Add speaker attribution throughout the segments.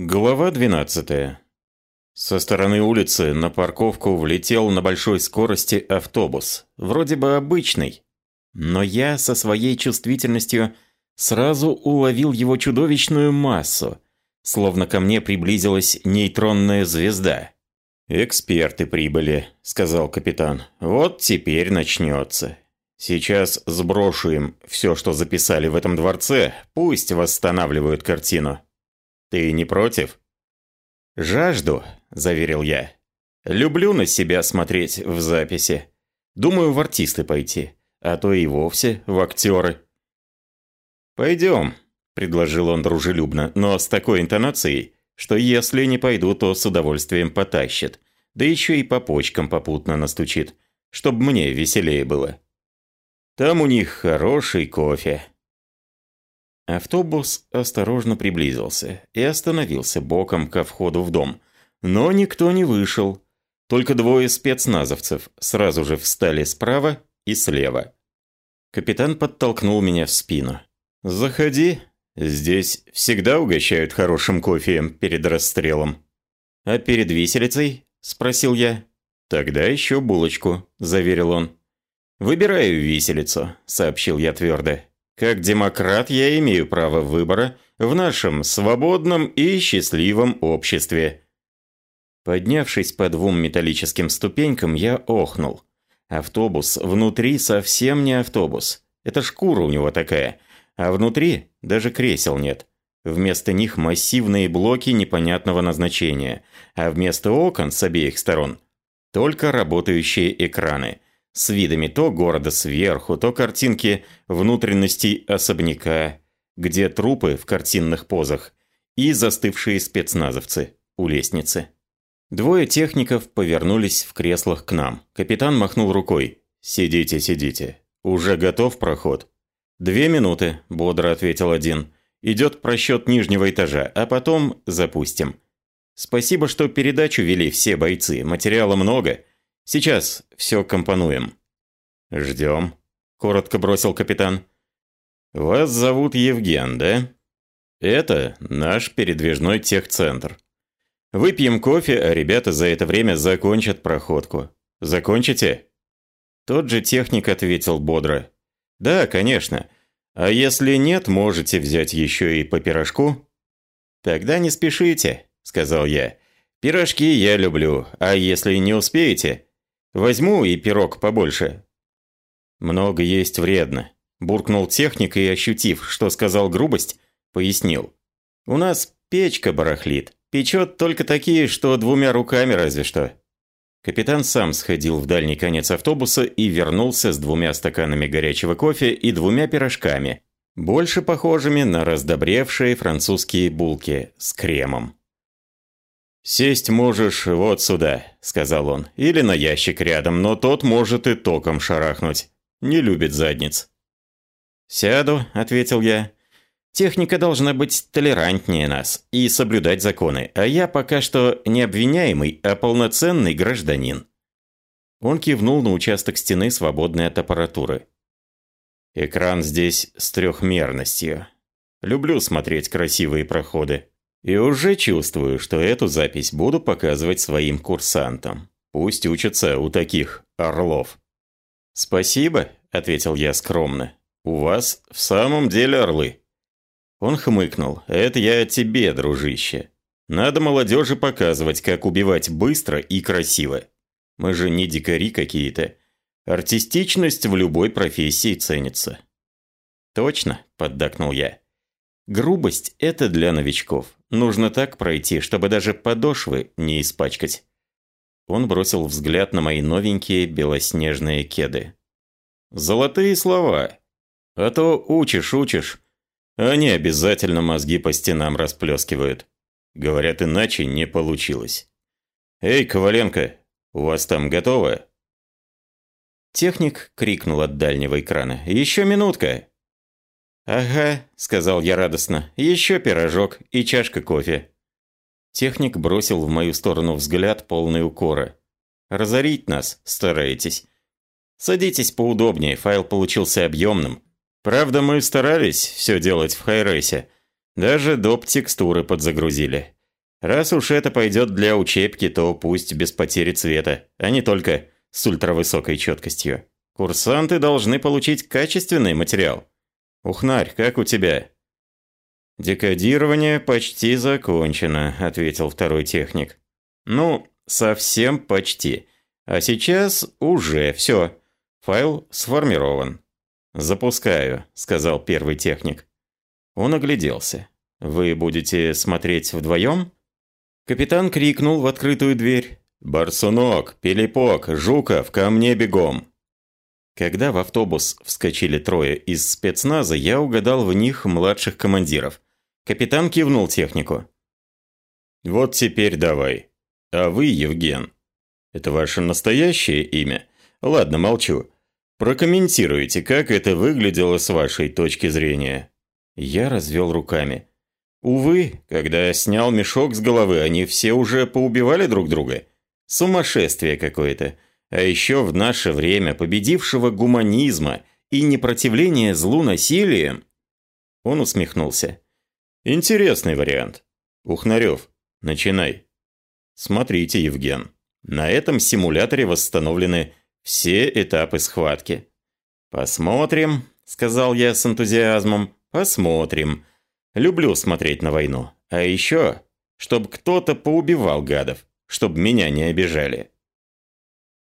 Speaker 1: Глава 12. Со стороны улицы на парковку влетел на большой скорости автобус. Вроде бы обычный. Но я со своей чувствительностью сразу уловил его чудовищную массу, словно ко мне приблизилась нейтронная звезда. «Эксперты прибыли», — сказал капитан. «Вот теперь начнется. Сейчас сброшу им все, что записали в этом дворце, пусть восстанавливают картину». Ты не против?» «Жажду», – заверил я. «Люблю на себя смотреть в записи. Думаю, в артисты пойти, а то и вовсе в актеры». «Пойдем», – предложил он дружелюбно, но с такой интонацией, что если не пойду, то с удовольствием потащит, да еще и по почкам попутно настучит, чтобы мне веселее было. Там у них хороший кофе. Автобус осторожно приблизился и остановился боком ко входу в дом. Но никто не вышел. Только двое спецназовцев сразу же встали справа и слева. Капитан подтолкнул меня в спину. «Заходи. Здесь всегда угощают хорошим кофеем перед расстрелом». «А перед виселицей?» – спросил я. «Тогда еще булочку», – заверил он. «Выбираю виселицу», – сообщил я твердо. Как демократ я имею право выбора в нашем свободном и счастливом обществе. Поднявшись по двум металлическим ступенькам, я охнул. Автобус внутри совсем не автобус. Это шкура у него такая. А внутри даже кресел нет. Вместо них массивные блоки непонятного назначения, а вместо окон с обеих сторон только работающие экраны – с видами то города сверху, то картинки внутренностей особняка, где трупы в картинных позах и застывшие спецназовцы у лестницы. Двое техников повернулись в креслах к нам. Капитан махнул рукой. «Сидите, сидите. Уже готов проход?» «Две минуты», – бодро ответил один. «Идет просчет нижнего этажа, а потом запустим». «Спасибо, что передачу вели все бойцы. Материала много. Сейчас все компонуем». «Ждем», – коротко бросил капитан. «Вас зовут Евген, да?» «Это наш передвижной техцентр. Выпьем кофе, а ребята за это время закончат проходку. Закончите?» Тот же техник ответил бодро. «Да, конечно. А если нет, можете взять еще и по пирожку?» «Тогда не спешите», – сказал я. «Пирожки я люблю, а если не успеете, Возьму и пирог побольше». «Много есть вредно», – буркнул техник и, ощутив, что сказал грубость, пояснил. «У нас печка барахлит. Печет только такие, что двумя руками разве что». Капитан сам сходил в дальний конец автобуса и вернулся с двумя стаканами горячего кофе и двумя пирожками, больше похожими на раздобревшие французские булки с кремом. «Сесть можешь вот сюда», – сказал он, – «или на ящик рядом, но тот может и током шарахнуть. Не любит задниц». «Сяду», – ответил я. «Техника должна быть толерантнее нас и соблюдать законы, а я пока что не обвиняемый, а полноценный гражданин». Он кивнул на участок стены, свободной от аппаратуры. «Экран здесь с трехмерностью. Люблю смотреть красивые проходы. И уже чувствую, что эту запись буду показывать своим курсантам. Пусть учатся у таких орлов. «Спасибо», – ответил я скромно. «У вас в самом деле орлы». Он хмыкнул. «Это я тебе, дружище. Надо молодежи показывать, как убивать быстро и красиво. Мы же не дикари какие-то. Артистичность в любой профессии ценится». «Точно», – поддакнул я. «Грубость – это для новичков. Нужно так пройти, чтобы даже подошвы не испачкать. Он бросил взгляд на мои новенькие белоснежные кеды. «Золотые слова. А то учишь-учишь. Они обязательно мозги по стенам расплескивают. Говорят, иначе не получилось. Эй, Коваленко, у вас там готово?» Техник крикнул от дальнего экрана. «Еще минутка!» «Ага», – сказал я радостно, – «еще пирожок и чашка кофе». Техник бросил в мою сторону взгляд полный укора. «Разорить нас стараетесь». «Садитесь поудобнее, файл получился объемным. Правда, мы старались все делать в хайресе. Даже доп. текстуры подзагрузили. Раз уж это пойдет для учебки, то пусть без потери цвета, а не только с ультравысокой четкостью. Курсанты должны получить качественный материал. Ухнарь, как у тебя? Декодирование почти закончено, ответил второй техник. Ну, совсем почти. А сейчас уже все. Файл сформирован. «Запускаю», — сказал первый техник. Он огляделся. «Вы будете смотреть вдвоем?» Капитан крикнул в открытую дверь. «Барсунок, Пелепок, Жуков, ко мне бегом!» Когда в автобус вскочили трое из спецназа, я угадал в них младших командиров. Капитан кивнул технику. «Вот теперь давай. А вы, Евген, это ваше настоящее имя? Ладно, молчу. Прокомментируйте, как это выглядело с вашей точки зрения». Я развел руками. Увы, когда снял мешок с головы, они все уже поубивали друг друга. Сумасшествие какое-то. А еще в наше время победившего гуманизма и непротивления злу насилием. Он усмехнулся. Интересный вариант. Ухнарев, начинай. Смотрите, Евген. На этом симуляторе восстановлены все этапы схватки. Посмотрим, сказал я с энтузиазмом. Посмотрим. Люблю смотреть на войну. А еще, чтобы кто-то поубивал гадов, чтобы меня не обижали.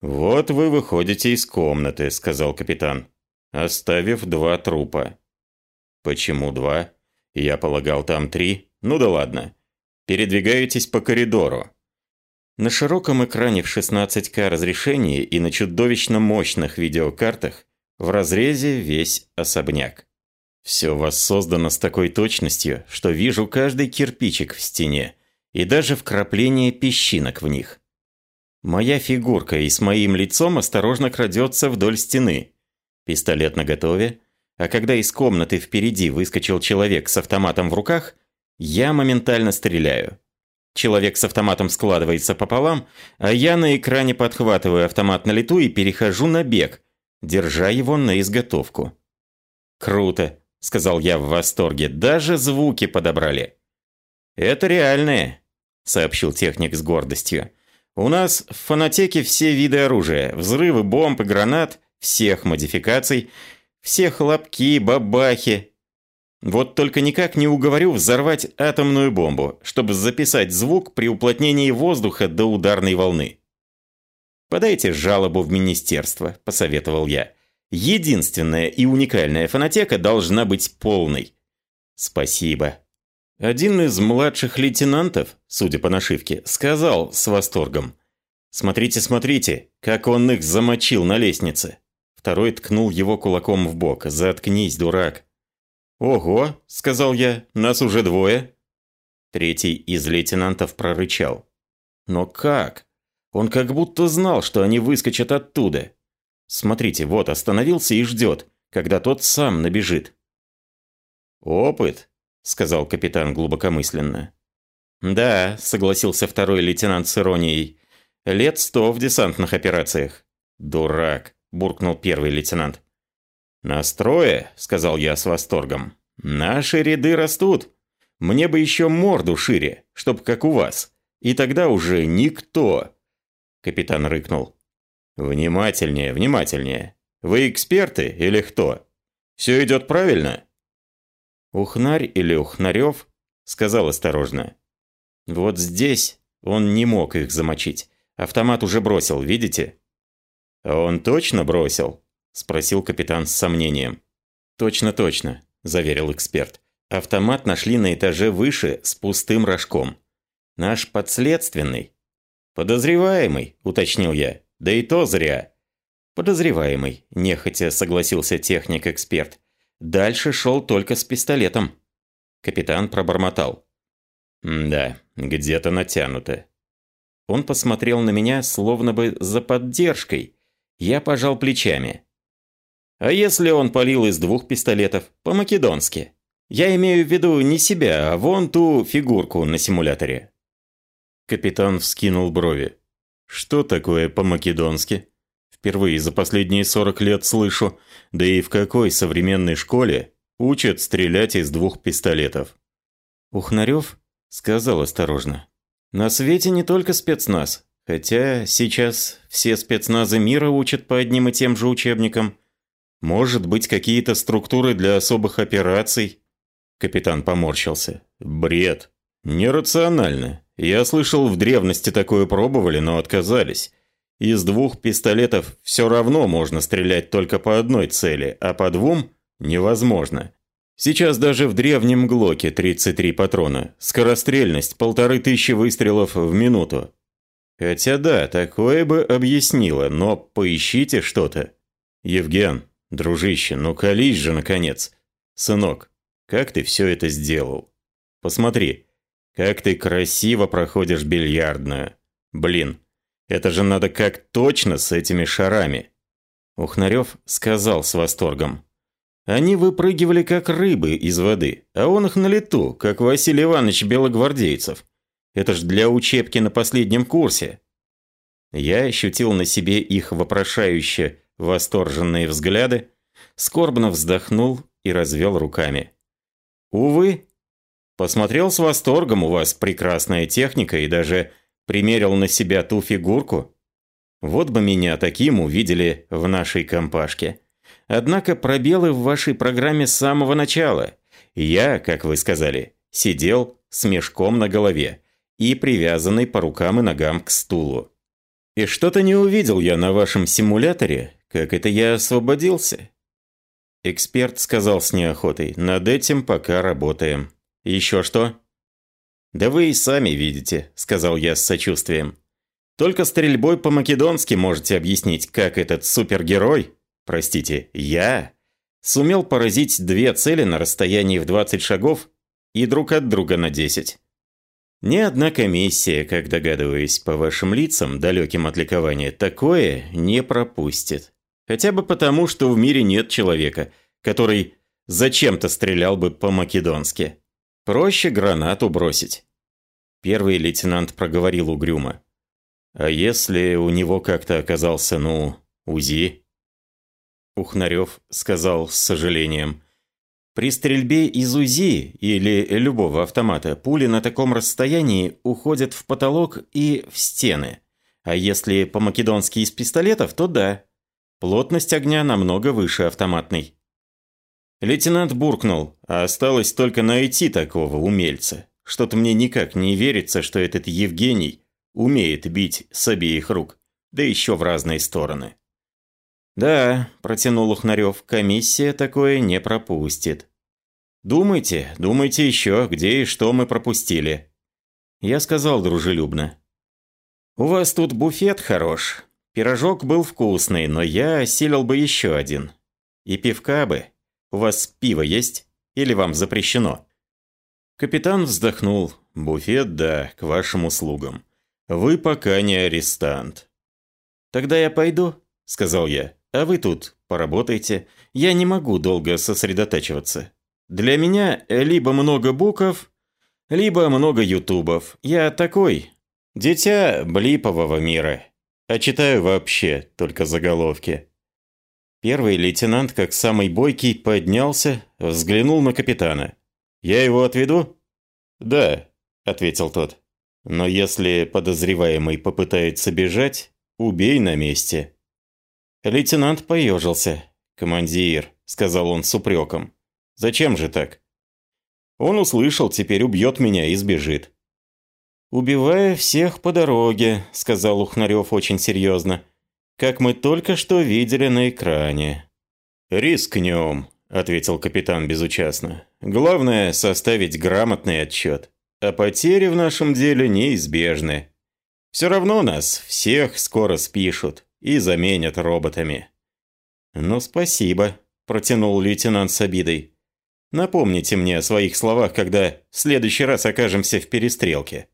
Speaker 1: «Вот вы выходите из комнаты», — сказал капитан, оставив два трупа. «Почему два? Я полагал, там три. Ну да ладно. Передвигаетесь по коридору». На широком экране в 16К разрешении и на чудовищно мощных видеокартах в разрезе весь особняк. Все воссоздано с такой точностью, что вижу каждый кирпичик в стене и даже вкрапление песчинок в них. Моя фигурка и с моим лицом осторожно крадется вдоль стены. Пистолет наготове, а когда из комнаты впереди выскочил человек с автоматом в руках, я моментально стреляю. Человек с автоматом складывается пополам, а я на экране подхватываю автомат на лету и перехожу на бег, держа его на изготовку. Круто. – сказал я в восторге. «Даже звуки подобрали». «Это реальные», – сообщил техник с гордостью. «У нас в фонотеке все виды оружия. Взрывы, бомб и гранат, всех модификаций, все хлопки, бабахи. Вот только никак не уговорю взорвать атомную бомбу, чтобы записать звук при уплотнении воздуха до ударной волны». «Подайте жалобу в министерство», – посоветовал я. Единственная и уникальная фонотека должна быть полной. Спасибо. Один из младших лейтенантов, судя по нашивке, сказал с восторгом. «Смотрите, смотрите, как он их замочил на лестнице». Второй ткнул его кулаком в бок. «Заткнись, дурак». «Ого», — сказал я, — «нас уже двое». Третий из лейтенантов прорычал. «Но как? Он как будто знал, что они выскочат оттуда». Смотрите, вот остановился и ждет, когда тот сам набежит. «Опыт», — сказал капитан глубокомысленно. «Да», — согласился второй лейтенант с иронией. «Лет сто в десантных операциях». «Дурак», — буркнул первый лейтенант. «Настрое», — сказал я с восторгом. «Наши ряды растут. Мне бы еще морду шире, чтоб как у вас. И тогда уже никто». Капитан рыкнул. «Внимательнее, внимательнее. Вы эксперты или кто? Все идет правильно?» «Ухнарь или Ухнарев?» – сказал осторожно. «Вот здесь он не мог их замочить. Автомат уже бросил, видите?» «А он точно бросил?» – спросил капитан с сомнением. «Точно, точно», – заверил эксперт. «Автомат нашли на этаже выше с пустым рожком. Наш подследственный». «Подозреваемый», – уточнил я. Да и то зря. Подозреваемый, нехотя согласился техник-эксперт. Дальше шел только с пистолетом. Капитан пробормотал. «Да, где-то натянуто». Он посмотрел на меня, словно бы за поддержкой. Я пожал плечами. «А если он полил из двух пистолетов? По-македонски. Я имею в виду не себя, а вон ту фигурку на симуляторе». Капитан вскинул брови. Что такое по-македонски? Впервые за последние 40 лет слышу. Да и в какой современной школе учат стрелять из двух пистолетов? Ухнарев сказал осторожно. На свете не только спецназ, хотя сейчас все спецназы мира учат по одним и тем же учебникам. Может быть, какие-то структуры для особых операций? Капитан поморщился. Бред. Нерационально. Я слышал, в древности такое пробовали, но отказались. Из двух пистолетов все равно можно стрелять только по одной цели, а по двум невозможно. Сейчас даже в древнем Глоке 33 патрона. Скорострельность полторы тысячи выстрелов в минуту. Хотя да, такое бы объяснило, но поищите что-то. Евген, дружище, ну колись же наконец. Сынок, как ты все это сделал? Посмотри, как ты красиво проходишь бильярдную. Блин, это же надо как точно с этими шарами. Ухнарев сказал с восторгом. Они выпрыгивали как рыбы из воды, а он их на лету, как Василий Иванович Белогвардейцев. Это ж для учебки на последнем курсе. Я ощутил на себе их вопрошающие, восторженные взгляды, скорбно вздохнул и развел руками. Увы, посмотрел с восторгом у вас прекрасная техника и даже примерил на себя ту фигурку. Вот бы меня таким увидели в нашей компашке. Однако пробелы в вашей программе с самого начала. Я, как вы сказали, сидел с мешком на голове и привязанный по рукам и ногам к стулу. И что-то не увидел я на вашем симуляторе, как это я освободился. Эксперт сказал с неохотой, над этим пока работаем. Еще что? Да вы и сами видите, сказал я с сочувствием. Только стрельбой по-македонски можете объяснить, как этот супергерой простите, я, сумел поразить две цели на расстоянии в 20 шагов и друг от друга на 10. Ни одна комиссия, как догадываюсь по вашим лицам, далеким от ликования, такое не пропустит. Хотя бы потому, что в мире нет человека, который зачем-то стрелял бы по-македонски. Проще гранату бросить. Первый лейтенант проговорил угрюмо. А если у него как-то оказался, ну, УЗИ? Ухнарев сказал с сожалением. При стрельбе из УЗИ или любого автомата пули на таком расстоянии уходят в потолок и в стены. А если по-македонски из пистолетов, то да. Плотность огня намного выше автоматной. Лейтенант буркнул, а осталось только найти такого умельца. Что-то мне никак не верится, что этот Евгений умеет бить с обеих рук, да еще в разные стороны. «Да», – протянул Ухнарев, – «комиссия такое не пропустит». «Думайте, думайте еще, где и что мы пропустили». Я сказал дружелюбно. «У вас тут буфет хорош. Пирожок был вкусный, но я осилил бы еще один. И пивка бы. У вас пиво есть? Или вам запрещено?» Капитан вздохнул. «Буфет, да, к вашим услугам. Вы пока не арестант». «Тогда я пойду», – сказал я. А вы тут поработайте. Я не могу долго сосредотачиваться. Для меня либо много букв, либо много ютубов. Я такой. Дитя блипового мира. А читаю вообще только заголовки. Первый лейтенант, как самый бойкий, поднялся, взглянул на капитана. «Я его отведу?» «Да», — ответил тот. «Но если подозреваемый попытается бежать, убей на месте». Лейтенант поежился. «Командир», — сказал он с упреком. «Зачем же так?» «Он услышал, теперь убьет меня и сбежит». «Убивая всех по дороге», — сказал Ухнарев очень серьезно. «Как мы только что видели на экране». «Рискнем», — ответил капитан безучастно. «Главное — составить грамотный отчет. А потери в нашем деле неизбежны. Все равно нас всех скоро спишут и заменят роботами». «Ну, спасибо», – протянул лейтенант с обидой. «Напомните мне о своих словах, когда в следующий раз окажемся в перестрелке».